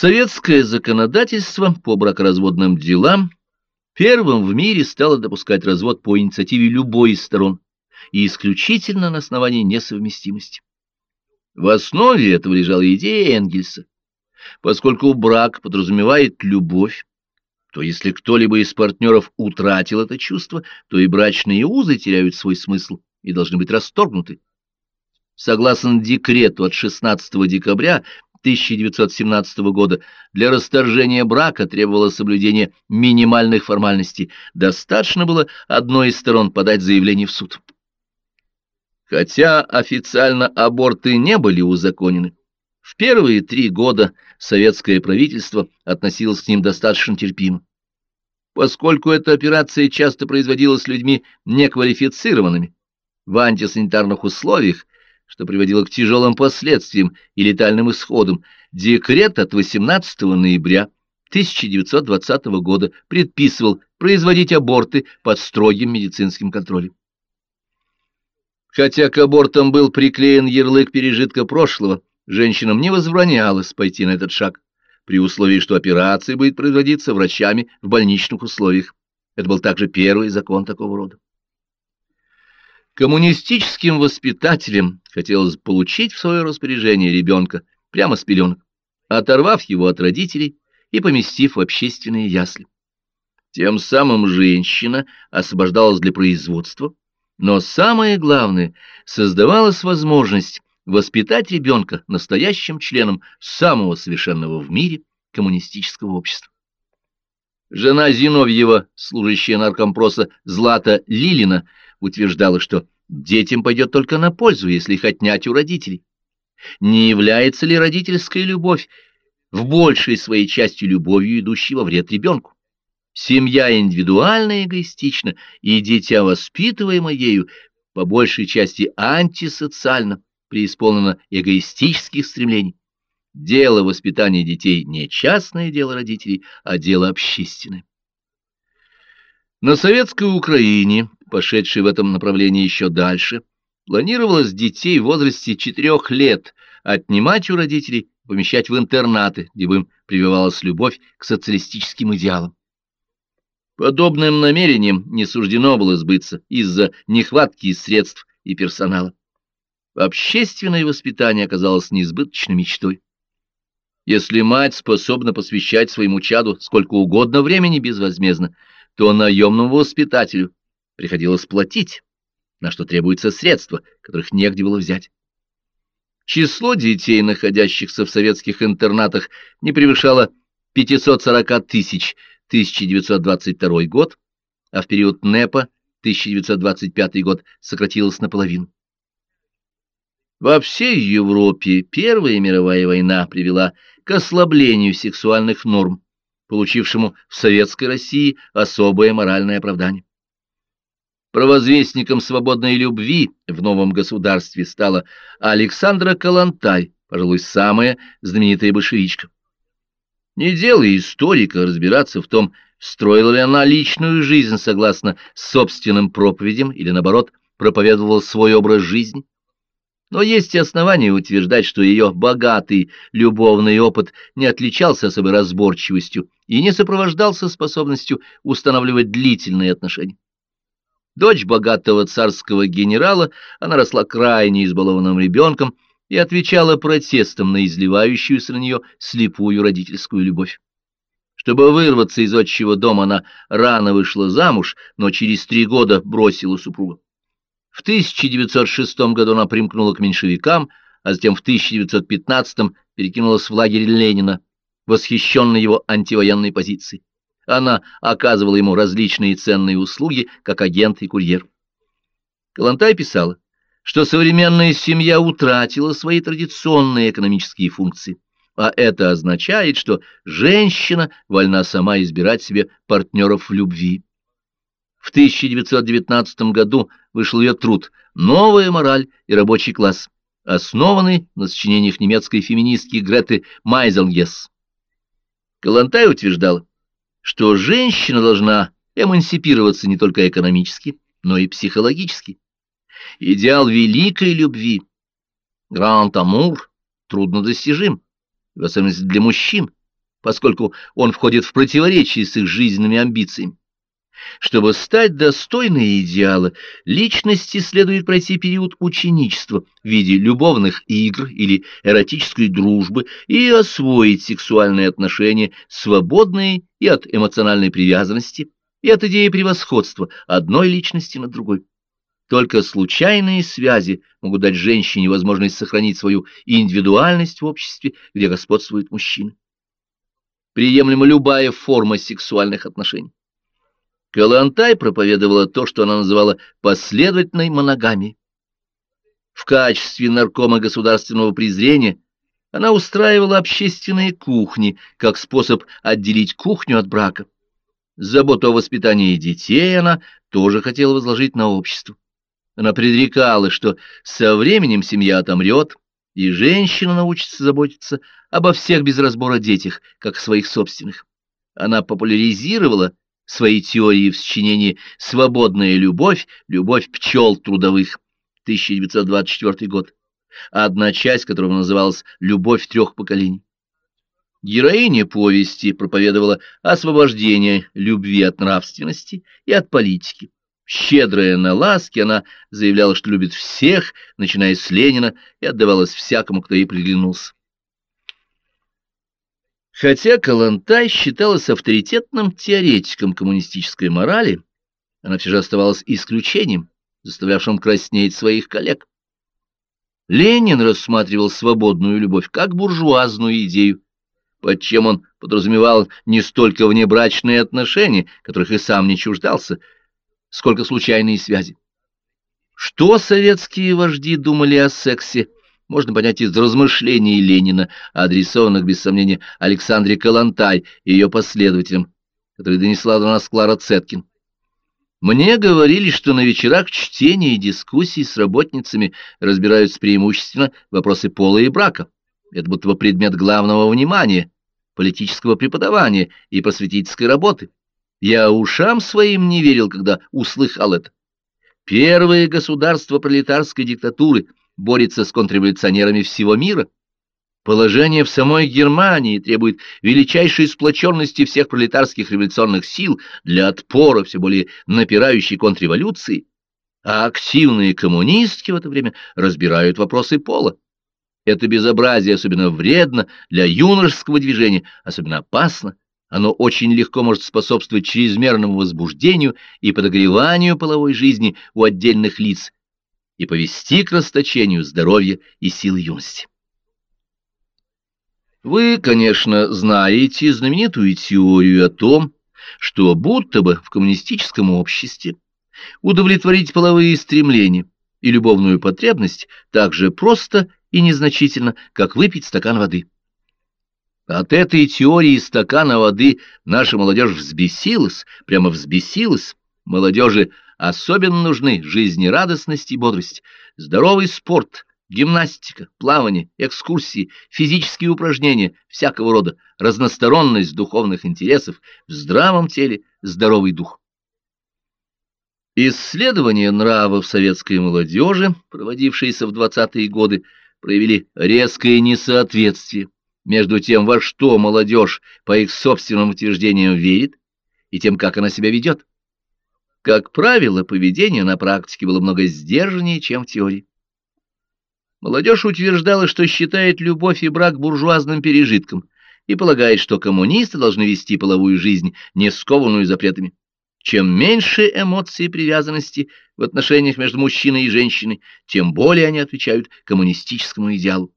Советское законодательство по бракоразводным делам первым в мире стало допускать развод по инициативе любой из сторон и исключительно на основании несовместимости. В основе этого лежала идея Энгельса. Поскольку брак подразумевает любовь, то если кто-либо из партнеров утратил это чувство, то и брачные узы теряют свой смысл и должны быть расторгнуты. Согласно декрету от 16 декабря 1917 года для расторжения брака требовалось соблюдение минимальных формальностей. Достаточно было одной из сторон подать заявление в суд. Хотя официально аборты не были узаконены, в первые три года советское правительство относилось к ним достаточно терпимо. Поскольку эта операция часто производилась людьми неквалифицированными, в антисанитарных условиях, что приводило к тяжелым последствиям и летальным исходам, декрет от 18 ноября 1920 года предписывал производить аборты под строгим медицинским контролем. Хотя к абортам был приклеен ярлык пережитка прошлого, женщинам не возбранялось пойти на этот шаг, при условии, что операция будет производиться врачами в больничных условиях. Это был также первый закон такого рода. Коммунистическим воспитателям хотелось получить в свое распоряжение ребенка прямо с пеленок, оторвав его от родителей и поместив в общественные ясли. Тем самым женщина освобождалась для производства, но самое главное, создавалась возможность воспитать ребенка настоящим членом самого совершенного в мире коммунистического общества. Жена Зиновьева, служащая наркомпроса Злата Лилина, утверждала, что детям пойдет только на пользу, если их отнять у родителей. Не является ли родительская любовь в большей своей части любовью, идущей во вред ребенку? Семья индивидуально эгоистична, и дитя, воспитываемое ею, по большей части антисоциально, преисполнено эгоистических стремлений. Дело воспитания детей не частное дело родителей, а дело общественное. На советской Украине, пошедшей в этом направлении еще дальше, планировалось детей в возрасте четырех лет отнимать у родителей, помещать в интернаты, где бы им прививалась любовь к социалистическим идеалам. Подобным намерением не суждено было сбыться из-за нехватки средств и персонала. Общественное воспитание оказалось неизбыточной мечтой. Если мать способна посвящать своему чаду сколько угодно времени безвозмездно, то наемному воспитателю приходилось платить, на что требуются средства, которых негде было взять. Число детей, находящихся в советских интернатах, не превышало 540 тысяч 1922 год, а в период НЭПа 1925 год сократилось наполовину. Во всей Европе Первая мировая война привела к ослаблению сексуальных норм, получившему в Советской России особое моральное оправдание. Провозвестником свободной любви в новом государстве стала Александра Калантай, пожалуй, самая знаменитая большевичка. Не дело историка разбираться в том, строила ли она личную жизнь согласно собственным проповедям или, наоборот, проповедовала свой образ жизни. Но есть и основания утверждать, что ее богатый любовный опыт не отличался особой разборчивостью и не сопровождался способностью устанавливать длительные отношения. Дочь богатого царского генерала, она росла крайне избалованным ребенком и отвечала протестом на изливающуюся на нее слепую родительскую любовь. Чтобы вырваться из отчего дома, она рано вышла замуж, но через три года бросила супруга. В 1906 году она примкнула к меньшевикам, а затем в 1915 перекинулась в лагерь Ленина, восхищенной его антивоенной позицией. Она оказывала ему различные ценные услуги, как агент и курьер. Калантай писала, что современная семья утратила свои традиционные экономические функции, а это означает, что женщина вольна сама избирать себе партнеров в любви. В 1919 году вышел ее труд «Новая мораль и рабочий класс», основанный на сочинениях немецкой феминистки Греты Майзелгес. Калантай утверждал, что женщина должна эмансипироваться не только экономически, но и психологически. Идеал великой любви, гранд-амур, труднодостижим, в особенности для мужчин, поскольку он входит в противоречие с их жизненными амбициями. Чтобы стать достойной идеала, личности следует пройти период ученичества в виде любовных игр или эротической дружбы и освоить сексуальные отношения, свободные и от эмоциональной привязанности, и от идеи превосходства одной личности над другой. Только случайные связи могут дать женщине возможность сохранить свою индивидуальность в обществе, где господствует мужчина. Приемлема любая форма сексуальных отношений. Калантай проповедовала то, что она называла последовательной моногамией. В качестве наркома государственного презрения она устраивала общественные кухни как способ отделить кухню от брака. Заботу о воспитании детей она тоже хотела возложить на общество. Она предрекала, что со временем семья отомрет, и женщина научится заботиться обо всех без разбора детях, как о своих собственных. Она популяризировала свои теории в сочинении «Свободная любовь. Любовь пчел трудовых» 1924 год, одна часть которого называлась «Любовь трех поколений». Героиня повести проповедовала освобождение любви от нравственности и от политики. Щедрая на ласки, она заявляла, что любит всех, начиная с Ленина, и отдавалась всякому, кто ей приглянулся. Хотя Калантай считалась авторитетным теоретиком коммунистической морали, она все же оставалась исключением, заставлявшим краснеть своих коллег. Ленин рассматривал свободную любовь как буржуазную идею, под чем он подразумевал не столько внебрачные отношения, которых и сам не чуждался, сколько случайные связи. Что советские вожди думали о сексе, можно понять из размышлений Ленина, адресованных, без сомнения, Александре Калантай и ее последователям, которые донесла до нас Клара Цеткин. Мне говорили, что на вечерах чтения и дискуссий с работницами разбираются преимущественно вопросы пола и брака. Это будто бы предмет главного внимания, политического преподавания и просветительской работы. Я ушам своим не верил, когда услыхал это. Первое государство пролетарской диктатуры борется с контрреволюционерами всего мира. Положение в самой Германии требует величайшей сплоченности всех пролетарских революционных сил для отпора все более напирающей контрреволюции, а активные коммунистки в это время разбирают вопросы пола. Это безобразие особенно вредно для юношеского движения, особенно опасно оно очень легко может способствовать чрезмерному возбуждению и подогреванию половой жизни у отдельных лиц и повести к расточению здоровья и силы юности. Вы, конечно, знаете знаменитую теорию о том, что будто бы в коммунистическом обществе удовлетворить половые стремления и любовную потребность так же просто и незначительно, как выпить стакан воды. От этой теории стакана воды наша молодежь взбесилась, прямо взбесилась. Молодежи особенно нужны жизнерадостность и бодрость, здоровый спорт, гимнастика, плавание, экскурсии, физические упражнения всякого рода, разносторонность духовных интересов, в здравом теле здоровый дух. Исследования нравов советской молодежи, проводившиеся в 20-е годы, проявили резкое несоответствие между тем, во что молодежь, по их собственным утверждениям, верит, и тем, как она себя ведет. Как правило, поведение на практике было много сдержаннее, чем в теории. Молодежь утверждала, что считает любовь и брак буржуазным пережитком и полагает, что коммунисты должны вести половую жизнь, не скованную запретами. Чем меньше эмоций и привязанности в отношениях между мужчиной и женщиной, тем более они отвечают коммунистическому идеалу.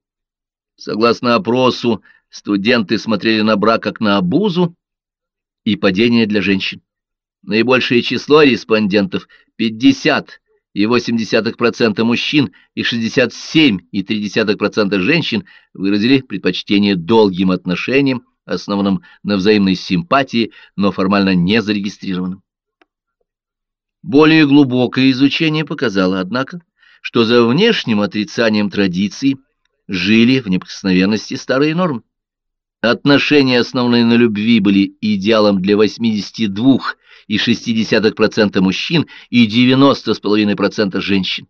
Согласно опросу, студенты смотрели на брак как на обузу и падение для женщин. Наибольшее число респондентов — 50 и 0,8% мужчин и 67,3% женщин выразили предпочтение долгим отношениям, основанным на взаимной симпатии, но формально не зарегистрированным. Более глубокое изучение показало, однако, что за внешним отрицанием традиций – жили в неприкосновенности старые нормы. Отношения, основанные на любви, были идеалом для 82,6% мужчин и 90,5% женщин.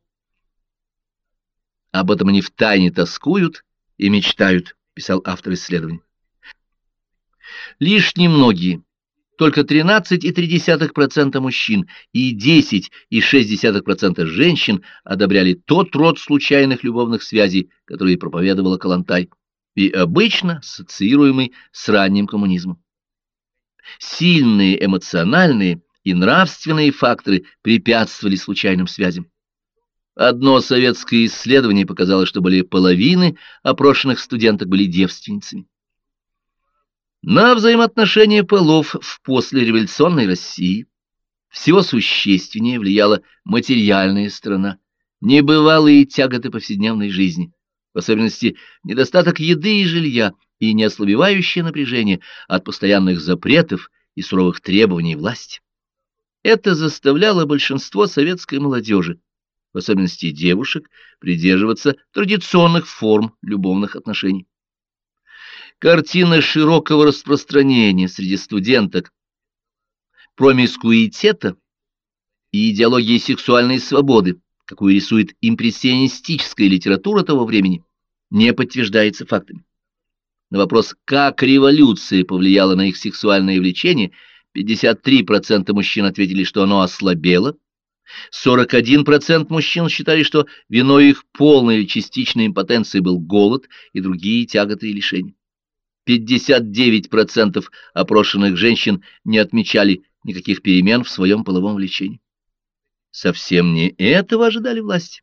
Об этом они втайне тоскуют и мечтают, писал автор исследования. Лишь немногие, только 13,3% мужчин и 10,6% женщин одобряли тот род случайных любовных связей, который проповедовала Калантай, и обычно ассоциируемый с ранним коммунизмом. Сильные эмоциональные и нравственные факторы препятствовали случайным связям. Одно советское исследование показало, что более половины опрошенных студенток были девственницами. На взаимоотношения полов в послереволюционной России всего существеннее влияла материальная сторона, небывалые тяготы повседневной жизни, в особенности недостаток еды и жилья и неослабевающее напряжение от постоянных запретов и суровых требований власти. Это заставляло большинство советской молодежи в особенности девушек, придерживаться традиционных форм любовных отношений. Картина широкого распространения среди студенток промискуитета и идеологии сексуальной свободы, какую рисует импрессионистическая литература того времени, не подтверждается фактами. На вопрос, как революция повлияла на их сексуальное влечение, 53% мужчин ответили, что оно ослабело, 41% мужчин считали, что виной их полной или частичной импотенции был голод и другие тяготы и лишения. 59% опрошенных женщин не отмечали никаких перемен в своем половом влечении. Совсем не этого ожидали власти.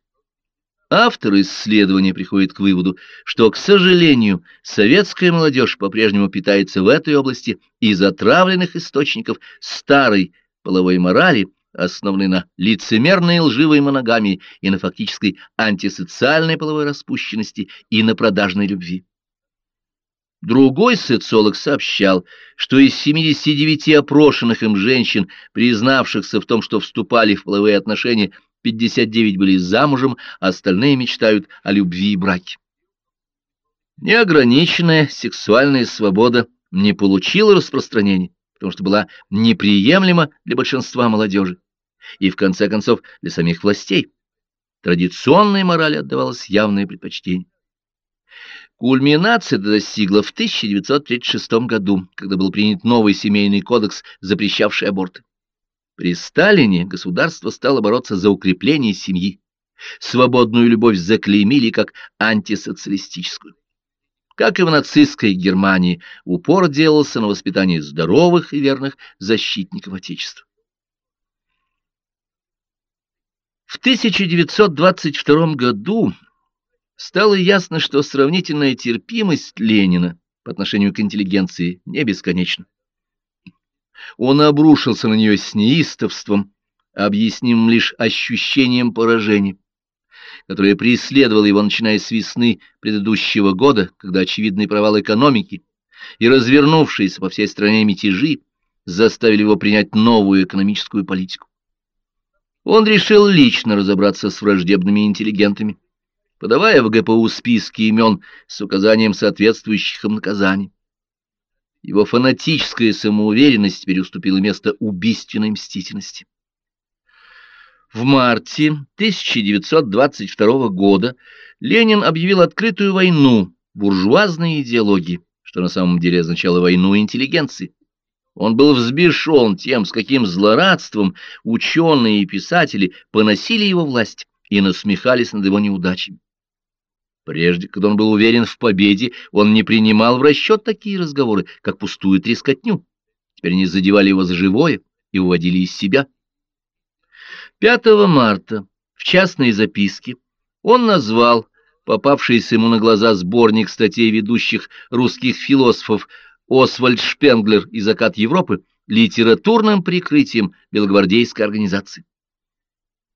Автор исследования приходит к выводу, что, к сожалению, советская молодежь по-прежнему питается в этой области из отравленных источников старой половой морали, основанной на лицемерной и лживой моногамии и на фактической антисоциальной половой распущенности и на продажной любви. Другой социолог сообщал, что из 79 опрошенных им женщин, признавшихся в том, что вступали в половые отношения, 59 были замужем, а остальные мечтают о любви и браке. Неограниченная сексуальная свобода не получила распространения потому что была неприемлема для большинства молодежи и, в конце концов, для самих властей. Традиционной морали отдавалось явное предпочтение. Кульминация достигла в 1936 году, когда был принят новый семейный кодекс, запрещавший аборты. При Сталине государство стало бороться за укрепление семьи. Свободную любовь заклеймили как антисоциалистическую. Как и в нацистской Германии, упор делался на воспитании здоровых и верных защитников Отечества. В 1922 году стало ясно, что сравнительная терпимость Ленина по отношению к интеллигенции не бесконечна. Он обрушился на нее с неистовством, объяснимым лишь ощущением поражения которая преследовала его, начиная с весны предыдущего года, когда очевидный провал экономики и развернувшиеся по всей стране мятежи заставили его принять новую экономическую политику. Он решил лично разобраться с враждебными интеллигентами, подавая в ГПУ списки имен с указанием соответствующих им наказаний. Его фанатическая самоуверенность переуступила место убийственной мстительности. В марте 1922 года Ленин объявил открытую войну буржуазной идеологии, что на самом деле означало войну интеллигенции. Он был взбешен тем, с каким злорадством ученые и писатели поносили его власть и насмехались над его неудачами. Прежде, когда он был уверен в победе, он не принимал в расчет такие разговоры, как пустую трескотню. Теперь они задевали его за живое и уводили из себя. 5 марта в частной записке он назвал попавшийся ему на глаза сборник статей ведущих русских философов Освальд Шпенглер и «Закат Европы» литературным прикрытием белогвардейской организации.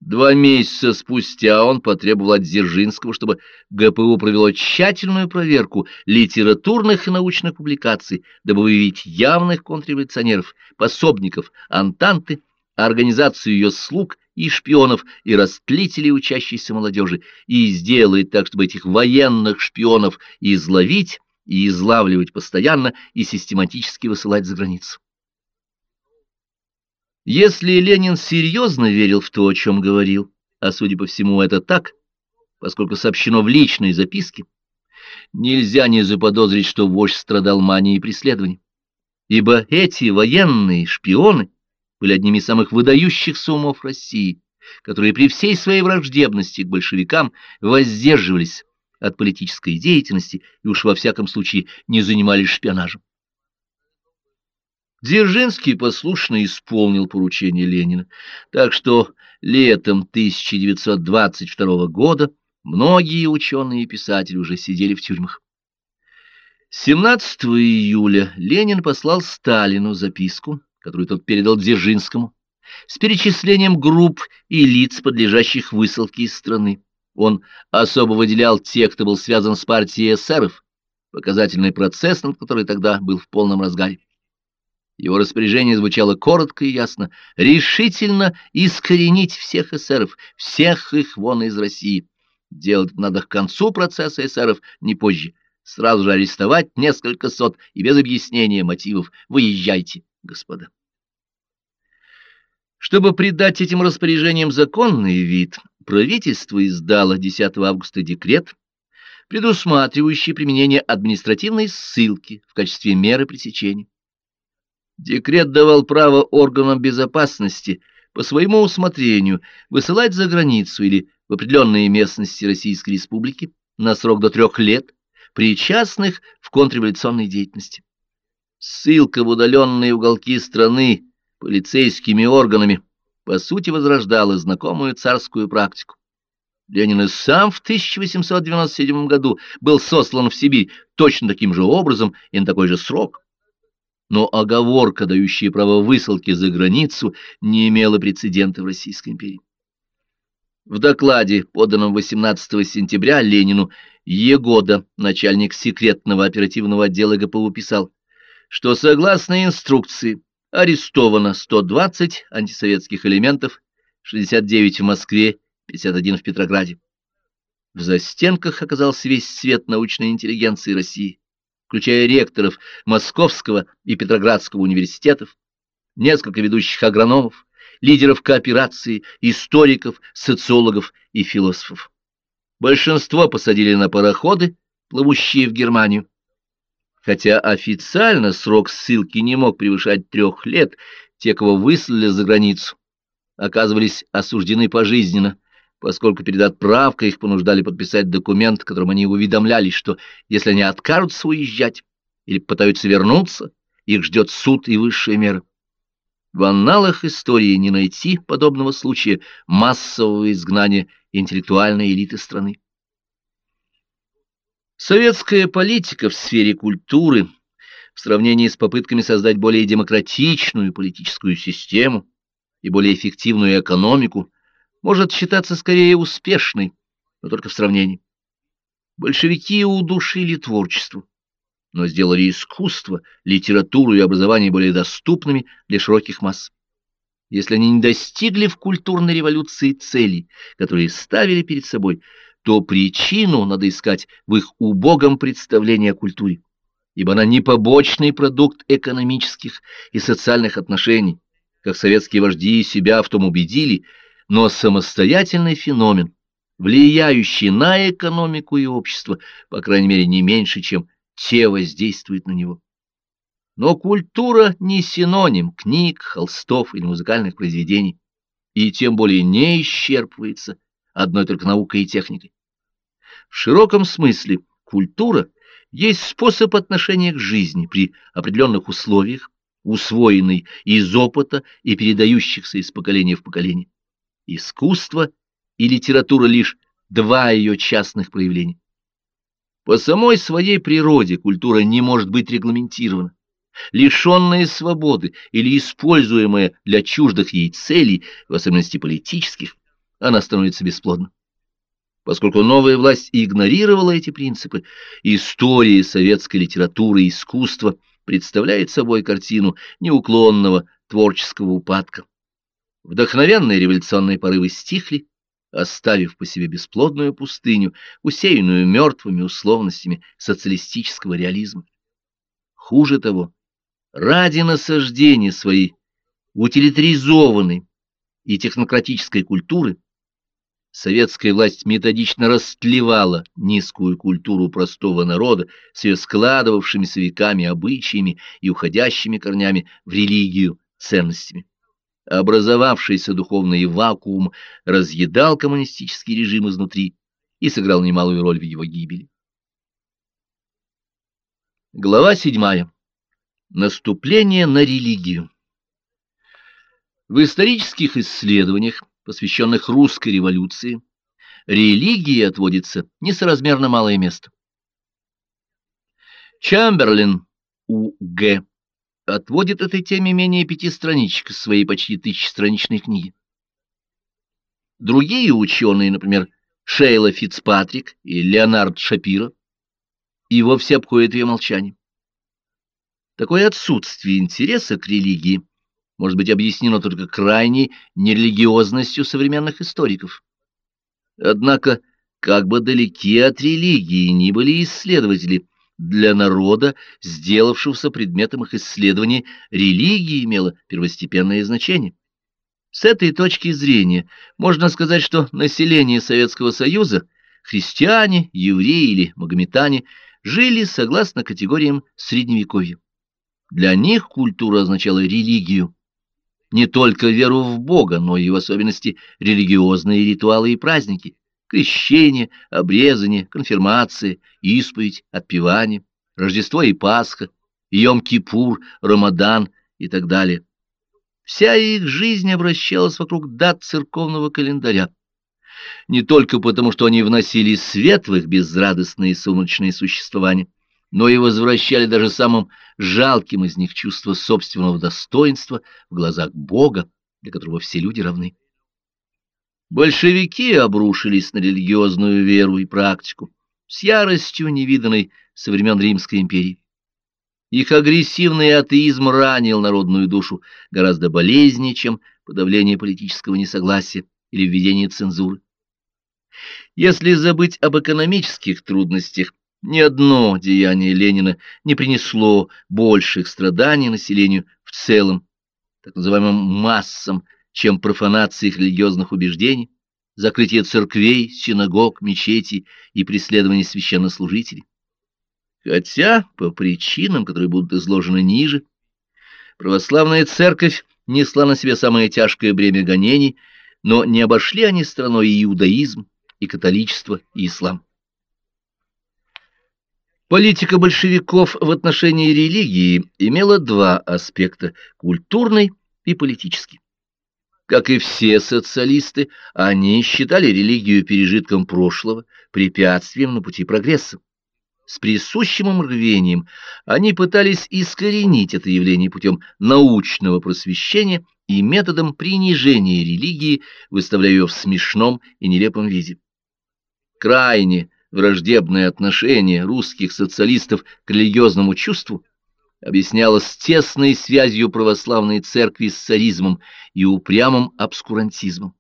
Два месяца спустя он потребовал от Дзержинского, чтобы ГПУ провело тщательную проверку литературных и научных публикаций, дабы выявить явных контрреволюционеров, пособников Антанты, организацию ее слуг и шпионов, и растлителей учащейся молодежи, и сделает так, чтобы этих военных шпионов изловить и излавливать постоянно и систематически высылать за границу. Если Ленин серьезно верил в то, о чем говорил, а, судя по всему, это так, поскольку сообщено в личной записке, нельзя не заподозрить, что вождь страдал манией преследований. ибо эти военные шпионы были одними из самых выдающихся умов России, которые при всей своей враждебности к большевикам воздерживались от политической деятельности и уж во всяком случае не занимались шпионажем. Дзержинский послушно исполнил поручение Ленина, так что летом 1922 года многие ученые и писатели уже сидели в тюрьмах. 17 июля Ленин послал Сталину записку, которую тот передал Дзержинскому, с перечислением групп и лиц, подлежащих высылке из страны. Он особо выделял тех, кто был связан с партией эсеров, показательный процесс, над которой тогда был в полном разгаре. Его распоряжение звучало коротко и ясно. Решительно искоренить всех эсеров, всех их вон из России. Делать надо к концу процесса эсеров, не позже. Сразу же арестовать несколько сот и без объяснения мотивов. Выезжайте, господа. Чтобы придать этим распоряжениям законный вид, правительство издало 10 августа декрет, предусматривающий применение административной ссылки в качестве меры пресечения. Декрет давал право органам безопасности по своему усмотрению высылать за границу или в определенные местности Российской Республики на срок до трех лет причастных в контрреволюционной деятельности. Ссылка в удаленные уголки страны полицейскими органами по сути возрождала знакомую царскую практику. Ленин и сам в 1897 году был сослан в Сибирь точно таким же образом и на такой же срок но оговорка, дающая право высылки за границу, не имела прецедента в Российской империи. В докладе, поданном 18 сентября Ленину, Егода, начальник секретного оперативного отдела ГПУ, писал, что согласно инструкции арестовано 120 антисоветских элементов, 69 в Москве, 51 в Петрограде. В застенках оказался весь свет научной интеллигенции России включая ректоров Московского и Петроградского университетов, несколько ведущих агрономов, лидеров кооперации, историков, социологов и философов. Большинство посадили на пароходы, плывущие в Германию. Хотя официально срок ссылки не мог превышать трех лет, те, кого выслали за границу, оказывались осуждены пожизненно поскольку перед отправкой их понуждали подписать документ, которым они уведомлялись, что если они откажутся уезжать или пытаются вернуться, их ждет суд и высшая мера. В анналах истории не найти подобного случая массового изгнания интеллектуальной элиты страны. Советская политика в сфере культуры в сравнении с попытками создать более демократичную политическую систему и более эффективную экономику может считаться скорее успешной, но только в сравнении. Большевики удушили творчество, но сделали искусство, литературу и образование более доступными для широких масс. Если они не достигли в культурной революции целей, которые ставили перед собой, то причину надо искать в их убогом представлении о культуре, ибо она не побочный продукт экономических и социальных отношений, как советские вожди себя в том убедили, но самостоятельный феномен, влияющий на экономику и общество, по крайней мере, не меньше, чем те воздействуют на него. Но культура не синоним книг, холстов или музыкальных произведений, и тем более не исчерпывается одной только наукой и техникой. В широком смысле культура есть способ отношения к жизни при определенных условиях, усвоенный из опыта и передающихся из поколения в поколение. Искусство и литература лишь два ее частных проявления. По самой своей природе культура не может быть регламентирована. Лишенная свободы или используемая для чуждых ей целей, в особенности политических, она становится бесплодна. Поскольку новая власть игнорировала эти принципы, история советской литературы и искусства представляет собой картину неуклонного творческого упадка. Вдохновенные революционные порывы стихли, оставив по себе бесплодную пустыню, усеянную мертвыми условностями социалистического реализма. Хуже того, ради насаждения своей утилитаризованной и технократической культуры советская власть методично растлевала низкую культуру простого народа с ее складывавшимися веками обычаями и уходящими корнями в религию ценностями. Образовавшийся духовный вакуум разъедал коммунистический режим изнутри и сыграл немалую роль в его гибели. Глава седьмая. Наступление на религию. В исторических исследованиях, посвященных русской революции, религии отводится несоразмерно малое место. Чамберлин У.Г. отводит этой теме менее пяти страничек из своей почти тысячестраничной книги. Другие ученые, например, Шейла Фицпатрик и Леонард Шапиро, и вовсе обходят ее молчанием. Такое отсутствие интереса к религии может быть объяснено только крайней нерелигиозностью современных историков. Однако, как бы далеки от религии ни были исследователи, для народа, сделавшегося предметом их исследований, религия имела первостепенное значение. С этой точки зрения можно сказать, что население Советского Союза, христиане, евреи или магометане, жили согласно категориям Средневековья. Для них культура означала религию, не только веру в Бога, но и в особенности религиозные ритуалы и праздники, крещение, обрезание, конфирмация, исповедь, отпевание, Рождество и Пасха, Йом-Кипур, Рамадан и так далее. Вся их жизнь обращалась вокруг дат церковного календаря. Не только потому, что они вносили свет в их безрадостное и сумрачное существование, но и возвращали даже самым жалким из них чувство собственного достоинства в глазах Бога, для которого все люди равны. Большевики обрушились на религиозную веру и практику с яростью, невиданной со времен Римской империи. Их агрессивный атеизм ранил народную душу гораздо болезнее, чем подавление политического несогласия или введение цензуры. Если забыть об экономических трудностях, ни одно деяние Ленина не принесло больших страданий населению в целом, так называемым массам, чем профанация их религиозных убеждений, закрытие церквей, синагог, мечетей и преследование священнослужителей. Хотя, по причинам, которые будут изложены ниже, православная церковь несла на себе самое тяжкое бремя гонений, но не обошли они страной и иудаизм, и католичество, и ислам. Политика большевиков в отношении религии имела два аспекта – культурный и политический. Как и все социалисты, они считали религию пережитком прошлого, препятствием на пути прогресса. С присущим им рвением они пытались искоренить это явление путем научного просвещения и методом принижения религии, выставляя ее в смешном и нелепом виде. Крайне враждебное отношение русских социалистов к религиозному чувству объяснялось тесной связью православной церкви с царизмом и упрямым обскурантизмом.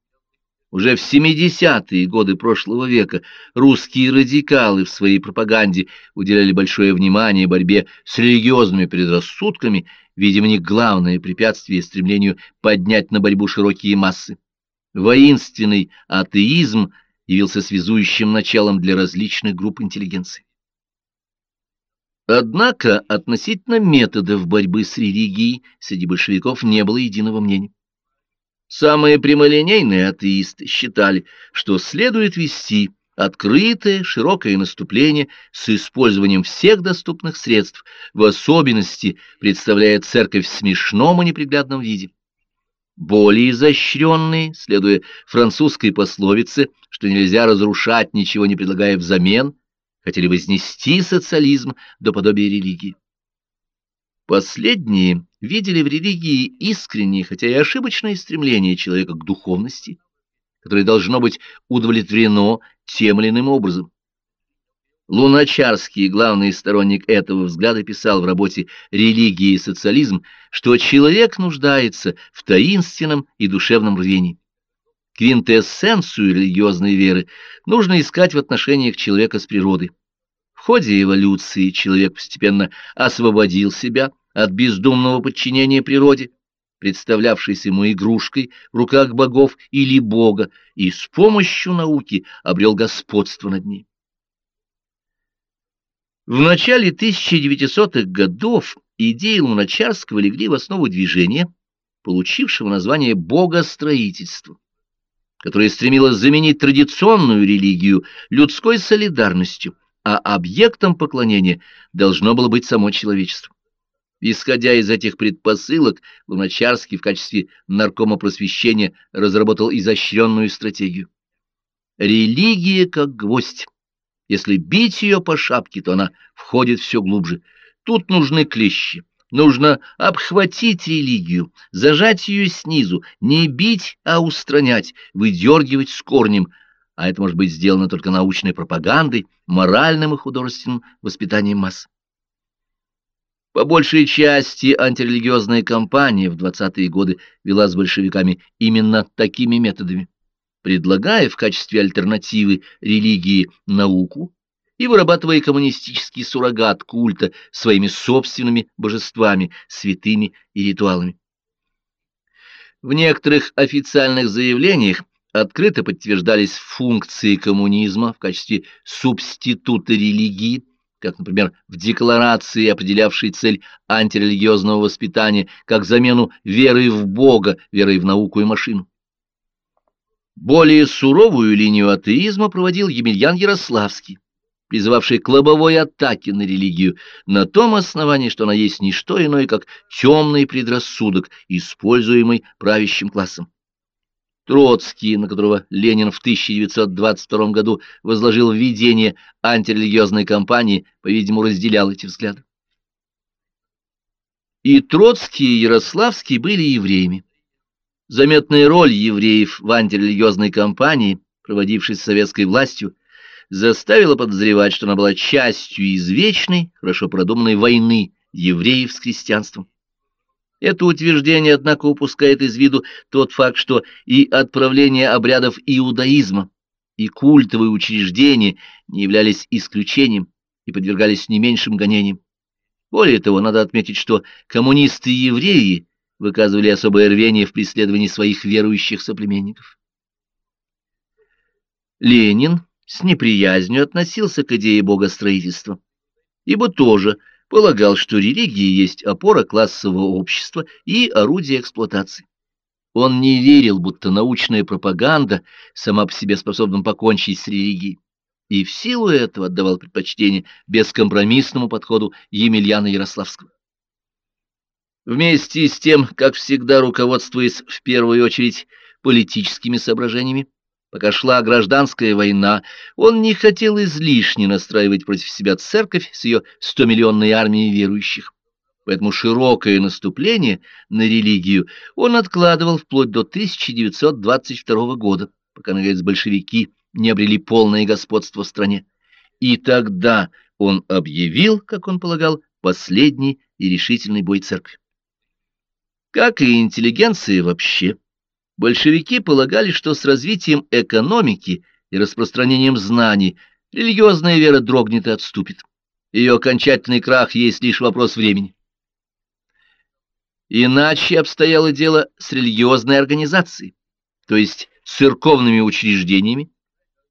Уже в 70-е годы прошлого века русские радикалы в своей пропаганде уделяли большое внимание борьбе с религиозными предрассудками, видя в них главное препятствие стремлению поднять на борьбу широкие массы. Воинственный атеизм явился связующим началом для различных групп интеллигенции. Однако относительно методов борьбы с религией среди большевиков не было единого мнения. Самые прямолинейные атеисты считали, что следует вести открытое, широкое наступление с использованием всех доступных средств, в особенности представляя церковь в смешном и неприглядном виде более изощренные, следуя французской пословице, что нельзя разрушать, ничего не предлагая взамен, хотели вознести социализм до подобия религии. Последние видели в религии искреннее, хотя и ошибочное стремление человека к духовности, которое должно быть удовлетворено тем или иным образом. Луначарский, главный сторонник этого взгляда, писал в работе «Религия и социализм», что человек нуждается в таинственном и душевном рвении. Квинтэссенцию религиозной веры нужно искать в отношениях человека с природой. В ходе эволюции человек постепенно освободил себя от бездумного подчинения природе, представлявшийся ему игрушкой в руках богов или бога, и с помощью науки обрел господство над ней. В начале 1900-х годов идеи Луначарского легли в основу движения, получившего название «богостроительство», которое стремилось заменить традиционную религию людской солидарностью, а объектом поклонения должно было быть само человечество. Исходя из этих предпосылок, Луначарский в качестве наркома просвещения разработал изощренную стратегию. Религия как гвоздь. Если бить ее по шапке, то она входит все глубже. Тут нужны клещи. Нужно обхватить религию, зажать ее снизу, не бить, а устранять, выдергивать с корнем. А это может быть сделано только научной пропагандой, моральным и художественным воспитанием масс. По большей части антирелигиозная кампания в 20-е годы вела с большевиками именно такими методами, предлагая в качестве альтернативы религии науку и вырабатывая коммунистический суррогат культа своими собственными божествами, святыми и ритуалами. В некоторых официальных заявлениях открыто подтверждались функции коммунизма в качестве субститута религии, как, например, в декларации, определявшей цель антирелигиозного воспитания, как замену веры в Бога, верой в науку и машину. Более суровую линию атеизма проводил Емельян Ярославский, призывавший к лобовой атаке на религию, на том основании, что она есть не что иное, как темный предрассудок, используемый правящим классом. Троцкий, на которого Ленин в 1922 году возложил введение антирелигиозной кампании, по-видимому, разделял эти взгляды. И Троцкий, и Ярославский были евреями. Заметная роль евреев в антирелигиозной кампании, проводившейся советской властью, заставила подозревать, что она была частью извечной, хорошо продуманной войны евреев с крестьянством. Это утверждение, однако, упускает из виду тот факт, что и отправление обрядов иудаизма, и культовые учреждения не являлись исключением и подвергались не меньшим гонениям. Более того, надо отметить, что коммунисты и евреи выказывали особое рвение в преследовании своих верующих соплеменников. Ленин с неприязнью относился к идее богостроительства, ибо тоже – полагал, что религия есть опора классового общества и орудие эксплуатации. Он не верил, будто научная пропаганда сама по себе способна покончить с религией, и в силу этого отдавал предпочтение бескомпромиссному подходу Емельяна Ярославского. Вместе с тем, как всегда руководствуясь в первую очередь политическими соображениями, Пока шла гражданская война, он не хотел излишне настраивать против себя церковь с ее стомиллионной армией верующих. Поэтому широкое наступление на религию он откладывал вплоть до 1922 года, пока, наконец, большевики не обрели полное господство в стране. И тогда он объявил, как он полагал, последний и решительный бой церкви. Как и интеллигенция вообще, Большевики полагали, что с развитием экономики и распространением знаний религиозная вера дрогнет и отступит. Ее окончательный крах есть лишь вопрос времени. Иначе обстояло дело с религиозной организацией, то есть церковными учреждениями,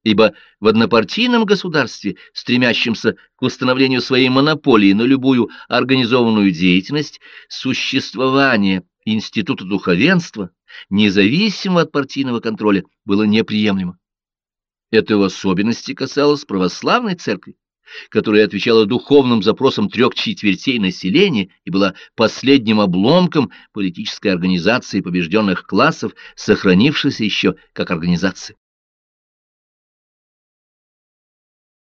ибо в однопартийном государстве, стремящемся к установлению своей монополии на любую организованную деятельность, существование института духовенства – независимо от партийного контроля, было неприемлемо. Это в особенности касалось православной церкви, которая отвечала духовным запросам трех четвертей населения и была последним обломком политической организации побежденных классов, сохранившейся еще как организация.